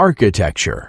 architecture.